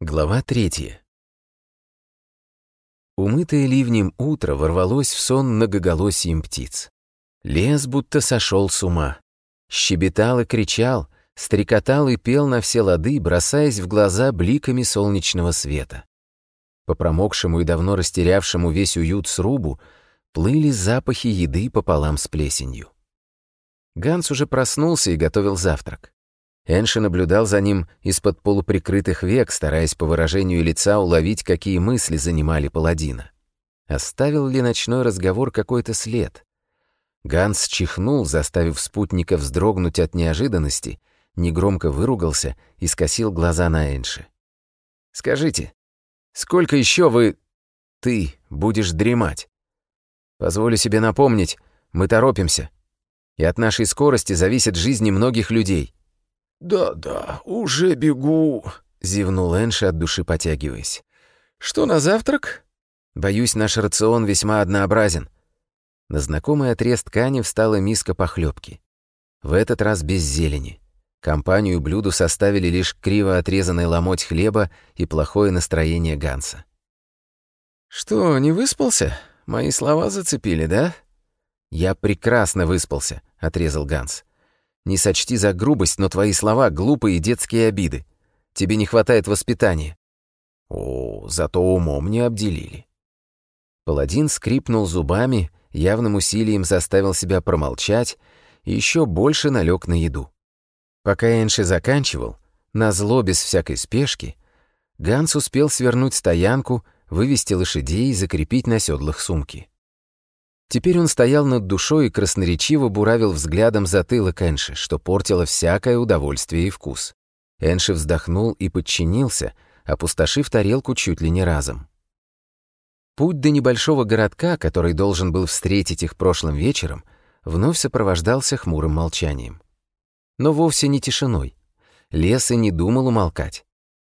Глава третья. Умытое ливнем утро ворвалось в сон многоголосием птиц. Лес будто сошел с ума. Щебетал и кричал, стрекотал и пел на все лады, бросаясь в глаза бликами солнечного света. По промокшему и давно растерявшему весь уют срубу плыли запахи еды пополам с плесенью. Ганс уже проснулся и готовил завтрак. Энши наблюдал за ним из-под полуприкрытых век, стараясь по выражению лица уловить, какие мысли занимали паладина. Оставил ли ночной разговор какой-то след? Ганс чихнул, заставив спутника вздрогнуть от неожиданности, негромко выругался и скосил глаза на Энши. «Скажите, сколько еще вы... ты будешь дремать? Позволю себе напомнить, мы торопимся, и от нашей скорости зависят жизни многих людей». «Да-да, уже бегу», — зевнул Энши от души потягиваясь. «Что на завтрак?» «Боюсь, наш рацион весьма однообразен». На знакомый отрез ткани встала миска похлебки. В этот раз без зелени. Компанию блюду составили лишь криво отрезанный ломоть хлеба и плохое настроение Ганса. «Что, не выспался? Мои слова зацепили, да?» «Я прекрасно выспался», — отрезал Ганс. Не сочти за грубость, но твои слова — глупые детские обиды. Тебе не хватает воспитания». «О, зато умом не обделили». Паладин скрипнул зубами, явным усилием заставил себя промолчать и еще больше налег на еду. Пока Энши заканчивал, на зло без всякой спешки, Ганс успел свернуть стоянку, вывести лошадей и закрепить на седлах сумки. Теперь он стоял над душой и красноречиво буравил взглядом затылок Энши, что портило всякое удовольствие и вкус. Энши вздохнул и подчинился, опустошив тарелку чуть ли не разом. Путь до небольшого городка, который должен был встретить их прошлым вечером, вновь сопровождался хмурым молчанием. Но вовсе не тишиной. Лес и не думал умолкать.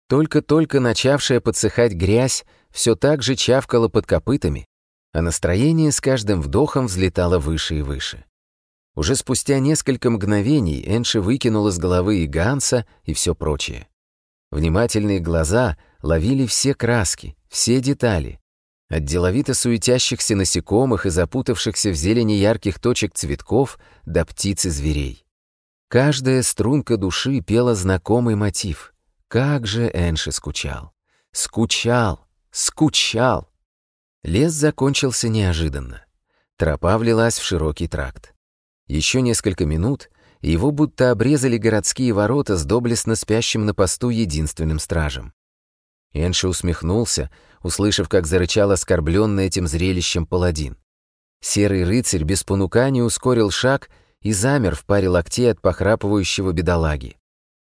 Только-только начавшая подсыхать грязь все так же чавкала под копытами, а настроение с каждым вдохом взлетало выше и выше. Уже спустя несколько мгновений Энши выкинул из головы и Ганса, и все прочее. Внимательные глаза ловили все краски, все детали. От деловито суетящихся насекомых и запутавшихся в зелени ярких точек цветков до птиц и зверей. Каждая струнка души пела знакомый мотив. Как же Энши скучал. Скучал, скучал. Лес закончился неожиданно. Тропа влилась в широкий тракт. Еще несколько минут, и его будто обрезали городские ворота с доблестно спящим на посту единственным стражем. Энши усмехнулся, услышав, как зарычал оскорбленный этим зрелищем паладин. Серый рыцарь без понукания ускорил шаг и замер в паре локтей от похрапывающего бедолаги.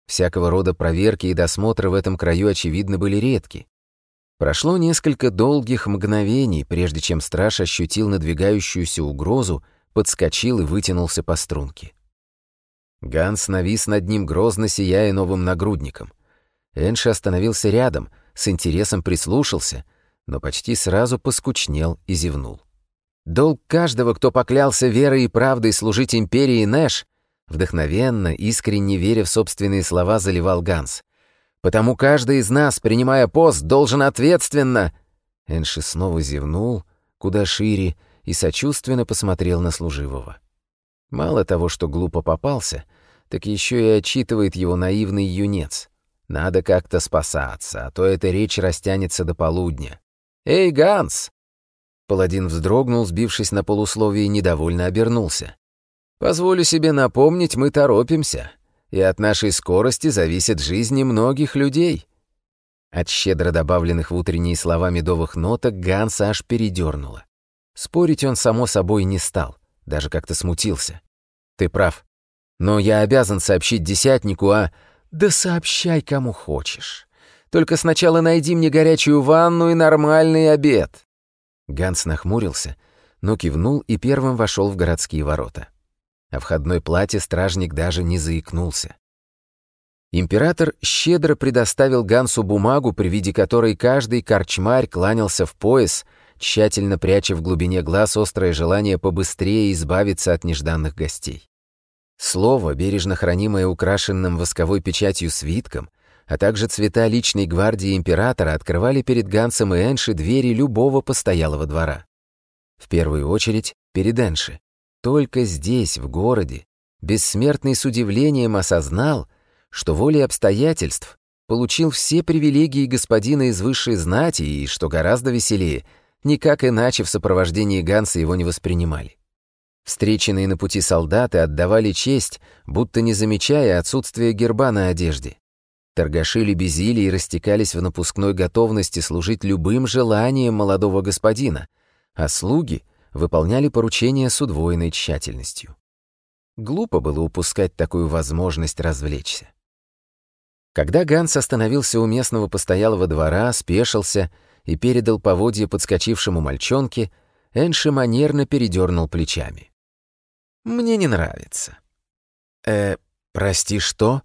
Всякого рода проверки и досмотры в этом краю, очевидно, были редки. Прошло несколько долгих мгновений, прежде чем страж ощутил надвигающуюся угрозу, подскочил и вытянулся по струнке. Ганс навис над ним, грозно сияя новым нагрудником. Энши остановился рядом, с интересом прислушался, но почти сразу поскучнел и зевнул. Долг каждого, кто поклялся верой и правдой служить империи Нэш, вдохновенно, искренне веря в собственные слова, заливал Ганс потому каждый из нас, принимая пост, должен ответственно...» Энши снова зевнул, куда шире, и сочувственно посмотрел на служивого. Мало того, что глупо попался, так еще и отчитывает его наивный юнец. Надо как-то спасаться, а то эта речь растянется до полудня. «Эй, Ганс!» Паладин вздрогнул, сбившись на полусловие, и недовольно обернулся. «Позволю себе напомнить, мы торопимся и от нашей скорости зависят жизни многих людей». От щедро добавленных в утренние слова медовых ноток Ганса аж передернуло. Спорить он, само собой, не стал, даже как-то смутился. «Ты прав. Но я обязан сообщить десятнику, а...» «Да сообщай, кому хочешь. Только сначала найди мне горячую ванну и нормальный обед». Ганс нахмурился, но кивнул и первым вошел в городские ворота. О входной плате стражник даже не заикнулся. Император щедро предоставил Гансу бумагу, при виде которой каждый корчмарь кланялся в пояс, тщательно пряча в глубине глаз острое желание побыстрее избавиться от нежданных гостей. Слово, бережно хранимое украшенным восковой печатью свитком, а также цвета личной гвардии императора открывали перед Гансом и Энши двери любого постоялого двора. В первую очередь перед Энши, только здесь, в городе, бессмертный с удивлением осознал, что волей обстоятельств получил все привилегии господина из высшей знати и, что гораздо веселее, никак иначе в сопровождении Ганса его не воспринимали. Встреченные на пути солдаты отдавали честь, будто не замечая отсутствия герба на одежде. Торгаши лебезили и растекались в напускной готовности служить любым желаниям молодого господина, а слуги — выполняли поручения с удвоенной тщательностью. Глупо было упускать такую возможность развлечься. Когда Ганс остановился у местного постоялого двора, спешился и передал поводье подскочившему мальчонке, Энши манерно передернул плечами. «Мне не нравится». «Э, прости, что?»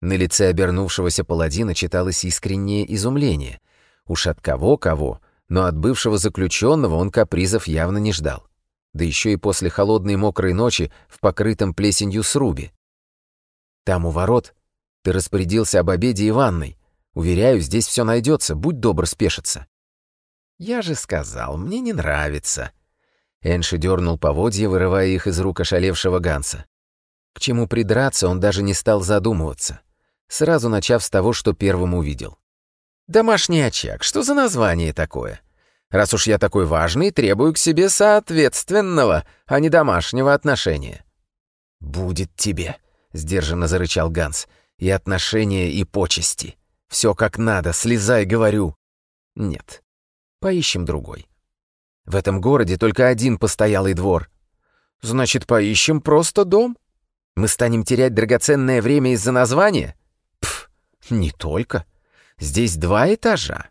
На лице обернувшегося паладина читалось искреннее изумление. Уж от кого-кого, но от бывшего заключенного он капризов явно не ждал. Да еще и после холодной мокрой ночи в покрытом плесенью срубе. Там у ворот ты распорядился об обеде и ванной. Уверяю, здесь все найдется, будь добр спешиться. Я же сказал, мне не нравится. Энши дернул поводья, вырывая их из рук ошалевшего Ганса. К чему придраться, он даже не стал задумываться, сразу начав с того, что первым увидел. Домашний очаг, что за название такое? Раз уж я такой важный, требую к себе соответственного, а не домашнего отношения». «Будет тебе», — сдержанно зарычал Ганс, — «и отношения, и почести. Все как надо, слезай, говорю». «Нет, поищем другой». «В этом городе только один постоялый двор». «Значит, поищем просто дом?» «Мы станем терять драгоценное время из-за названия?» «Пф, не только». Здесь два этажа.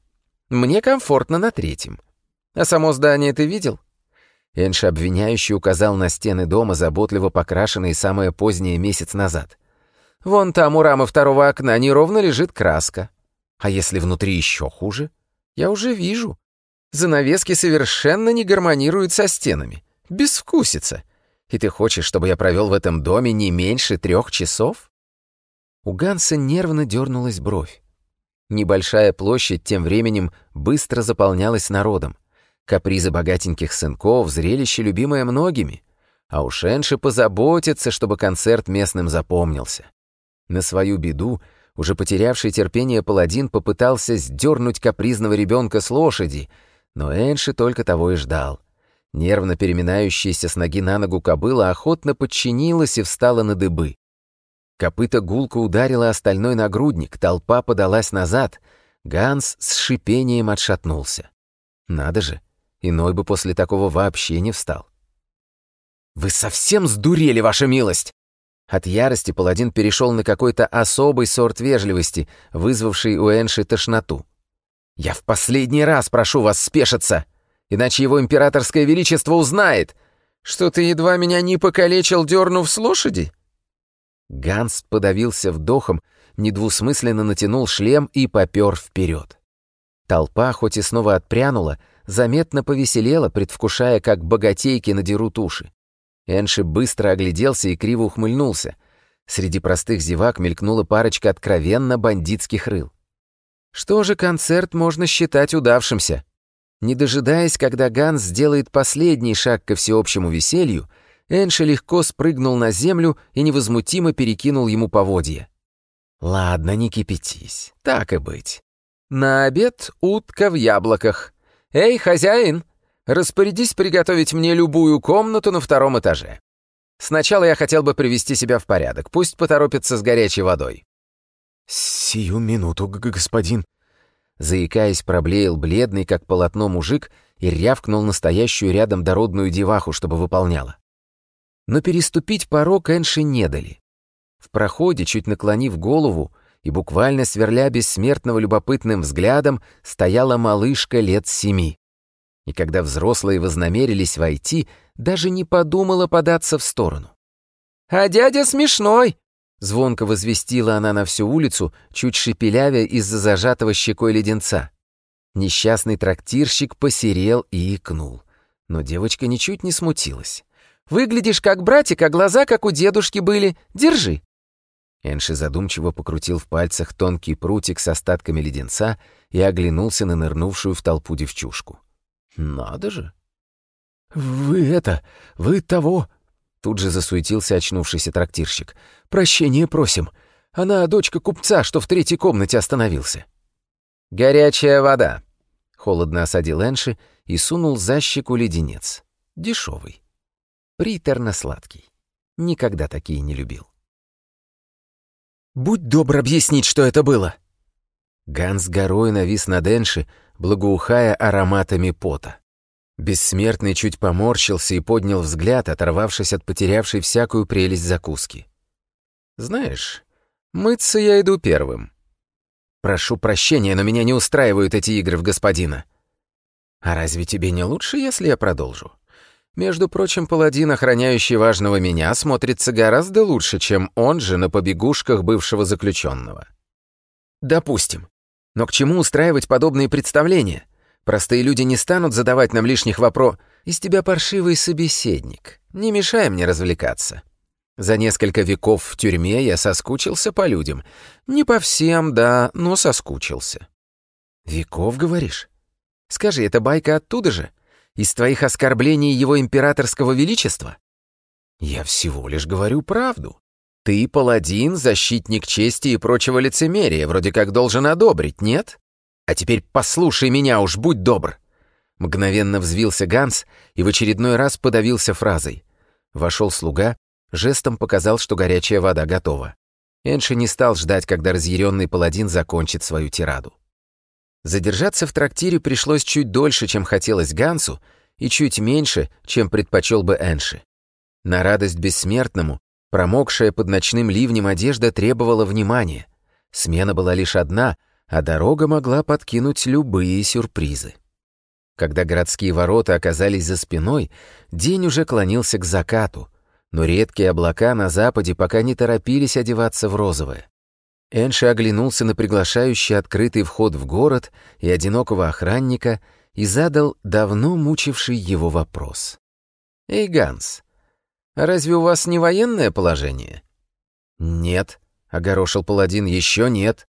Мне комфортно на третьем. А само здание ты видел? Энш обвиняющий указал на стены дома, заботливо покрашенные самое позднее месяц назад. Вон там у рамы второго окна неровно лежит краска. А если внутри еще хуже? Я уже вижу. Занавески совершенно не гармонируют со стенами. Безвкусица. И ты хочешь, чтобы я провел в этом доме не меньше трех часов?» У Ганса нервно дернулась бровь. Небольшая площадь тем временем быстро заполнялась народом. Капризы богатеньких сынков — зрелище, любимое многими. А уж Энши позаботится, чтобы концерт местным запомнился. На свою беду, уже потерявший терпение паладин попытался сдернуть капризного ребенка с лошади, но Энши только того и ждал. Нервно переминающаяся с ноги на ногу кобыла охотно подчинилась и встала на дыбы. Копыта гулко ударила, остальной нагрудник, толпа подалась назад. Ганс с шипением отшатнулся. Надо же, иной бы после такого вообще не встал. «Вы совсем сдурели, ваша милость!» От ярости паладин перешел на какой-то особый сорт вежливости, вызвавший у Энши тошноту. «Я в последний раз прошу вас спешиться, иначе его императорское величество узнает, что ты едва меня не покалечил, дернув с лошади!» Ганс подавился вдохом, недвусмысленно натянул шлем и попёр вперед. Толпа, хоть и снова отпрянула, заметно повеселела, предвкушая, как богатейки надерут уши. Энши быстро огляделся и криво ухмыльнулся. Среди простых зевак мелькнула парочка откровенно бандитских рыл. Что же концерт можно считать удавшимся? Не дожидаясь, когда Ганс сделает последний шаг ко всеобщему веселью, Энши легко спрыгнул на землю и невозмутимо перекинул ему поводье. «Ладно, не кипятись. Так и быть. На обед утка в яблоках. Эй, хозяин, распорядись приготовить мне любую комнату на втором этаже. Сначала я хотел бы привести себя в порядок. Пусть поторопится с горячей водой». «Сию минуту, господин», заикаясь, проблеял бледный, как полотно мужик, и рявкнул настоящую рядом дородную деваху, чтобы выполняла но переступить порог Энши не дали. В проходе, чуть наклонив голову и буквально сверля бессмертного любопытным взглядом, стояла малышка лет семи. И когда взрослые вознамерились войти, даже не подумала податься в сторону. «А дядя смешной!» — звонко возвестила она на всю улицу, чуть шепелявя из-за зажатого щекой леденца. Несчастный трактирщик посерел и икнул. Но девочка ничуть не смутилась. Выглядишь как братик, а глаза как у дедушки были. Держи». Энши задумчиво покрутил в пальцах тонкий прутик с остатками леденца и оглянулся на нырнувшую в толпу девчушку. «Надо же!» «Вы это... Вы того...» Тут же засуетился очнувшийся трактирщик. «Прощение просим. Она дочка купца, что в третьей комнате остановился». «Горячая вода!» — холодно осадил Энши и сунул за щеку леденец. Дешевый. Приторно сладкий. Никогда такие не любил. «Будь добр объяснить, что это было!» Ганс горой навис над Энши, благоухая ароматами пота. Бессмертный чуть поморщился и поднял взгляд, оторвавшись от потерявшей всякую прелесть закуски. «Знаешь, мыться я иду первым. Прошу прощения, но меня не устраивают эти игры в господина. А разве тебе не лучше, если я продолжу?» Между прочим, паладин, охраняющий важного меня, смотрится гораздо лучше, чем он же на побегушках бывшего заключенного. Допустим. Но к чему устраивать подобные представления? Простые люди не станут задавать нам лишних вопросов. Из тебя паршивый собеседник. Не мешай мне развлекаться. За несколько веков в тюрьме я соскучился по людям. Не по всем, да, но соскучился. Веков, говоришь? Скажи, эта байка оттуда же? из твоих оскорблений его императорского величества? Я всего лишь говорю правду. Ты паладин, защитник чести и прочего лицемерия, вроде как должен одобрить, нет? А теперь послушай меня уж, будь добр. Мгновенно взвился Ганс и в очередной раз подавился фразой. Вошел слуга, жестом показал, что горячая вода готова. Энши не стал ждать, когда разъяренный паладин закончит свою тираду. Задержаться в трактире пришлось чуть дольше, чем хотелось Гансу, и чуть меньше, чем предпочел бы Энши. На радость бессмертному, промокшая под ночным ливнем одежда требовала внимания. Смена была лишь одна, а дорога могла подкинуть любые сюрпризы. Когда городские ворота оказались за спиной, день уже клонился к закату, но редкие облака на западе пока не торопились одеваться в розовое. Энши оглянулся на приглашающий открытый вход в город и одинокого охранника и задал давно мучивший его вопрос. «Эй, Ганс, а разве у вас не военное положение?» «Нет», — огорошил паладин, — «еще нет.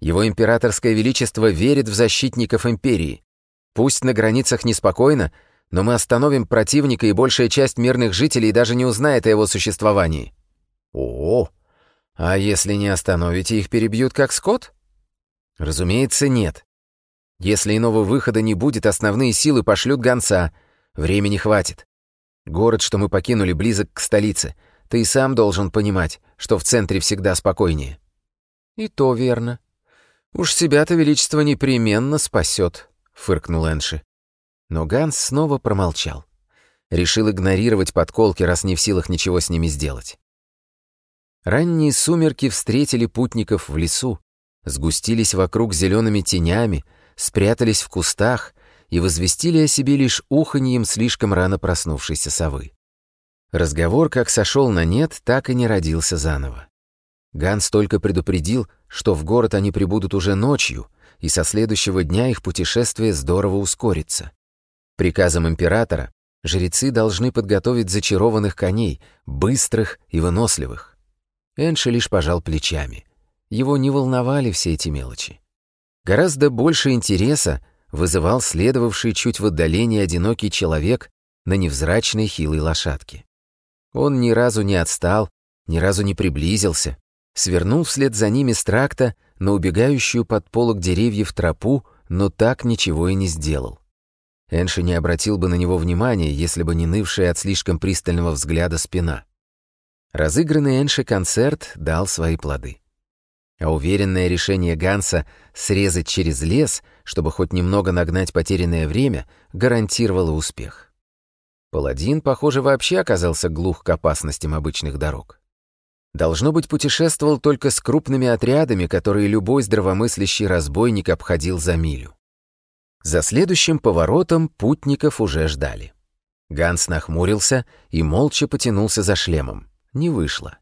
Его императорское величество верит в защитников империи. Пусть на границах неспокойно, но мы остановим противника, и большая часть мирных жителей даже не узнает о его существовании». «О-о-о!» А если не остановите, их перебьют как скот? Разумеется, нет. Если иного выхода не будет, основные силы пошлют гонца. Времени хватит. Город, что мы покинули, близок к столице. Ты и сам должен понимать, что в центре всегда спокойнее. И то верно. Уж себя-то величество непременно спасет, фыркнул Энши. Но Ганс снова промолчал. Решил игнорировать подколки, раз не в силах ничего с ними сделать. Ранние сумерки встретили путников в лесу, сгустились вокруг зелеными тенями, спрятались в кустах и возвестили о себе лишь уханьем слишком рано проснувшейся совы. Разговор как сошел на нет, так и не родился заново. Ганс только предупредил, что в город они прибудут уже ночью, и со следующего дня их путешествие здорово ускорится. Приказом императора жрецы должны подготовить зачарованных коней, быстрых и выносливых. Энши лишь пожал плечами. Его не волновали все эти мелочи. Гораздо больше интереса вызывал следовавший чуть в отдалении одинокий человек на невзрачной хилой лошадке. Он ни разу не отстал, ни разу не приблизился, свернул вслед за ними с тракта на убегающую под полок деревьев тропу, но так ничего и не сделал. Энши не обратил бы на него внимания, если бы не нывшая от слишком пристального взгляда спина. Разыгранный Энши концерт дал свои плоды. А уверенное решение Ганса срезать через лес, чтобы хоть немного нагнать потерянное время, гарантировало успех. Паладин, похоже, вообще оказался глух к опасностям обычных дорог. Должно быть, путешествовал только с крупными отрядами, которые любой здравомыслящий разбойник обходил за милю. За следующим поворотом путников уже ждали. Ганс нахмурился и молча потянулся за шлемом не вышло.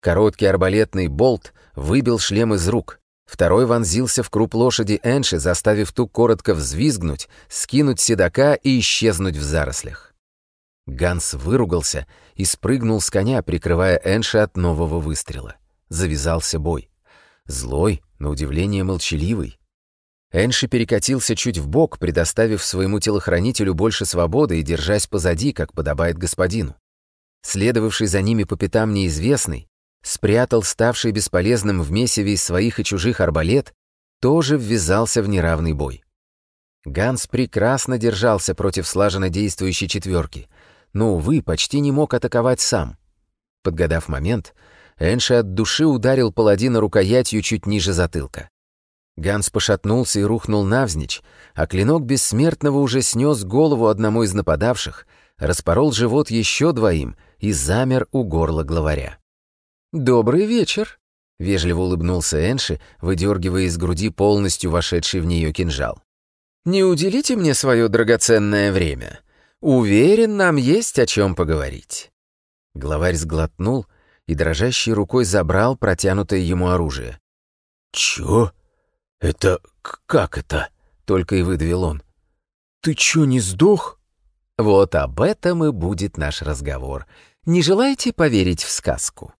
Короткий арбалетный болт выбил шлем из рук. Второй вонзился в круп лошади Энши, заставив ту коротко взвизгнуть, скинуть седока и исчезнуть в зарослях. Ганс выругался и спрыгнул с коня, прикрывая Энши от нового выстрела. Завязался бой. Злой, на удивление молчаливый. Энши перекатился чуть в бок, предоставив своему телохранителю больше свободы и держась позади, как подобает господину следовавший за ними по пятам неизвестный, спрятал ставший бесполезным в месиве из своих и чужих арбалет, тоже ввязался в неравный бой. Ганс прекрасно держался против слаженно действующей четверки, но, увы, почти не мог атаковать сам. Подгадав момент, Энши от души ударил паладина рукоятью чуть ниже затылка. Ганс пошатнулся и рухнул навзничь, а клинок бессмертного уже снес голову одному из нападавших, распорол живот еще двоим — и замер у горла главаря. «Добрый вечер!» — вежливо улыбнулся Энши, выдергивая из груди полностью вошедший в нее кинжал. «Не уделите мне свое драгоценное время. Уверен, нам есть о чем поговорить». Главарь сглотнул и дрожащей рукой забрал протянутое ему оружие. «Чё? Это как это?» — только и выдавил он. «Ты чё, не сдох?» «Вот об этом и будет наш разговор», не желаете поверить в сказку?